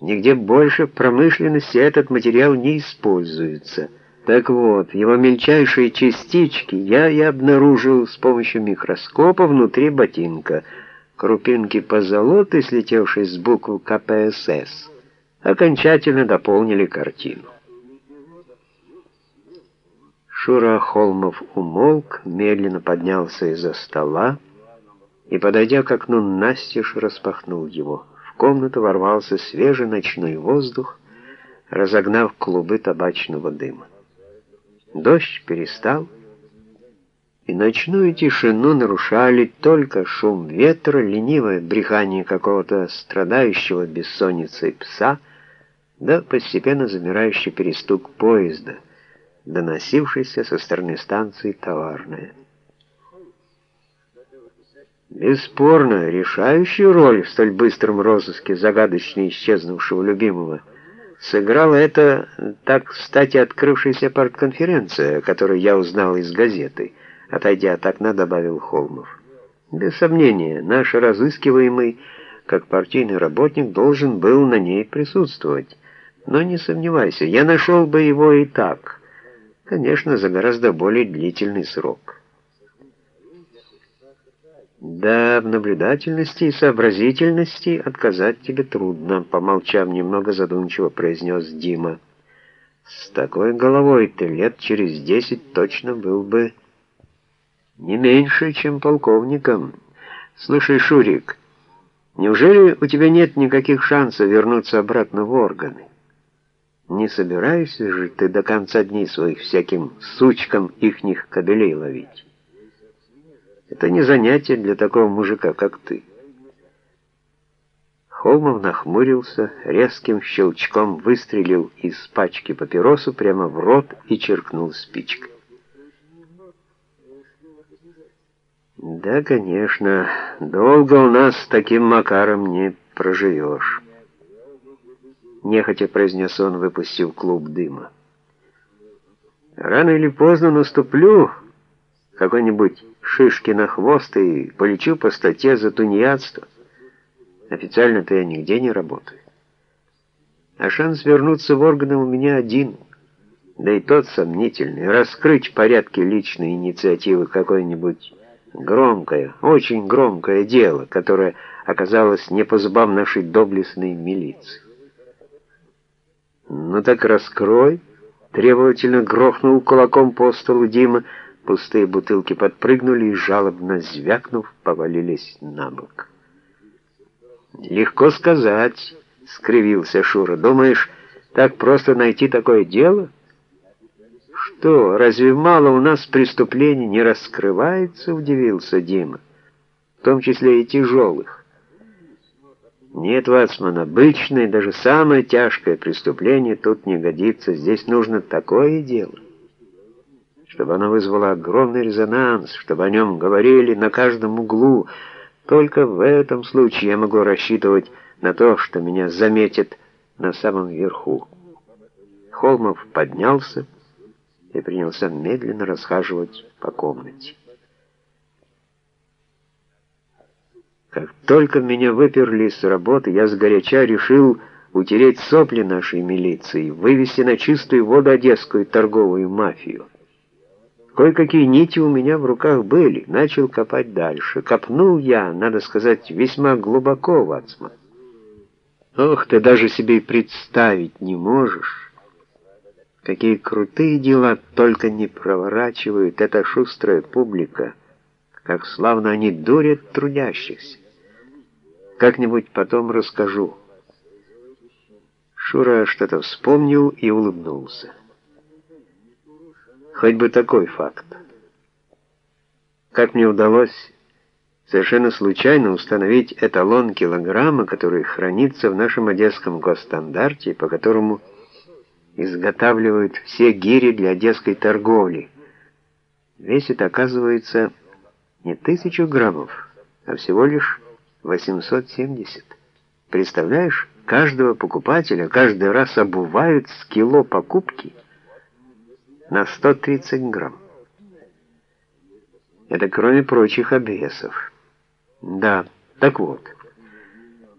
Нигде больше в промышленности этот материал не используется. Так вот, его мельчайшие частички я и обнаружил с помощью микроскопа внутри ботинка. Крупинки позолоты, слетевшие с буквы КПСС, окончательно дополнили картину. Шура Холмов умолк, медленно поднялся из-за стола и, подойдя к окну, настежь распахнул его. Комнату ворвался свежий ночной воздух, разогнав клубы табачного дыма. Дождь перестал, и ночную тишину нарушали только шум ветра, ленивое брехание какого-то страдающего бессонницей пса, да постепенно замирающий перестук поезда — доносившийся со стороны станции «Товарная». Бесспорно, решающую роль в столь быстром розыске загадочно исчезнувшего любимого сыграла эта, так кстати, открывшаяся партконференция, которую я узнал из газеты, отойдя от окна, добавил Холмов. Без сомнения, наш разыскиваемый, как партийный работник, должен был на ней присутствовать. Но не сомневайся, я нашел бы его и так, Конечно, за гораздо более длительный срок. Да, в наблюдательности и сообразительности отказать тебе трудно, помолчав немного задумчиво произнес Дима. С такой головой ты лет через десять точно был бы не меньше, чем полковником. Слушай, Шурик, неужели у тебя нет никаких шансов вернуться обратно в органы? Не собираешься же ты до конца дней своих всяким сучкам ихних кобелей ловить? Это не занятие для такого мужика, как ты. Холмов нахмурился, резким щелчком выстрелил из пачки папиросу прямо в рот и черкнул спичкой. Да, конечно, долго у нас с таким макаром не проживешь нехотя произнес он, выпустив клуб дыма. Рано или поздно наступлю какой-нибудь шишки на хвост и полечу по статье за тунеядство. Официально-то я нигде не работаю. А шанс вернуться в органы у меня один, да и тот сомнительный, раскрыть порядки личной инициативы какое-нибудь громкое, очень громкое дело, которое оказалось не по зубам нашей доблестной милиции. «Ну так раскрой!» — требовательно грохнул кулаком по столу Дима. Пустые бутылки подпрыгнули и, жалобно звякнув, повалились на бок. «Легко сказать», — скривился Шура. «Думаешь, так просто найти такое дело?» «Что, разве мало у нас преступлений не раскрывается?» — удивился Дима. «В том числе и тяжелых». Нет, Вацман, обычное, даже самое тяжкое преступление тут не годится. Здесь нужно такое дело, чтобы оно вызвало огромный резонанс, чтобы о нем говорили на каждом углу. Только в этом случае я могу рассчитывать на то, что меня заметят на самом верху. Холмов поднялся и принялся медленно расхаживать по комнате. Как только меня выперли с работы, я сгоряча решил утереть сопли нашей милиции, вывести на чистую воду одесскую торговую мафию. Кое-какие нити у меня в руках были, начал копать дальше. Копнул я, надо сказать, весьма глубоко, Вацман. Ох, ты даже себе и представить не можешь, какие крутые дела только не проворачивают эта шустрая публика, как славно они дурят трудящихся. Как-нибудь потом расскажу. Шура что-то вспомнил и улыбнулся. Хоть бы такой факт. Как мне удалось совершенно случайно установить эталон килограмма, который хранится в нашем одесском госстандарте, по которому изготавливают все гири для одесской торговли. Весит, оказывается, не тысячу граммов, а всего лишь 870. Представляешь, каждого покупателя каждый раз обувают с кило покупки на 130 грамм. Это кроме прочих обвесов. Да, так вот.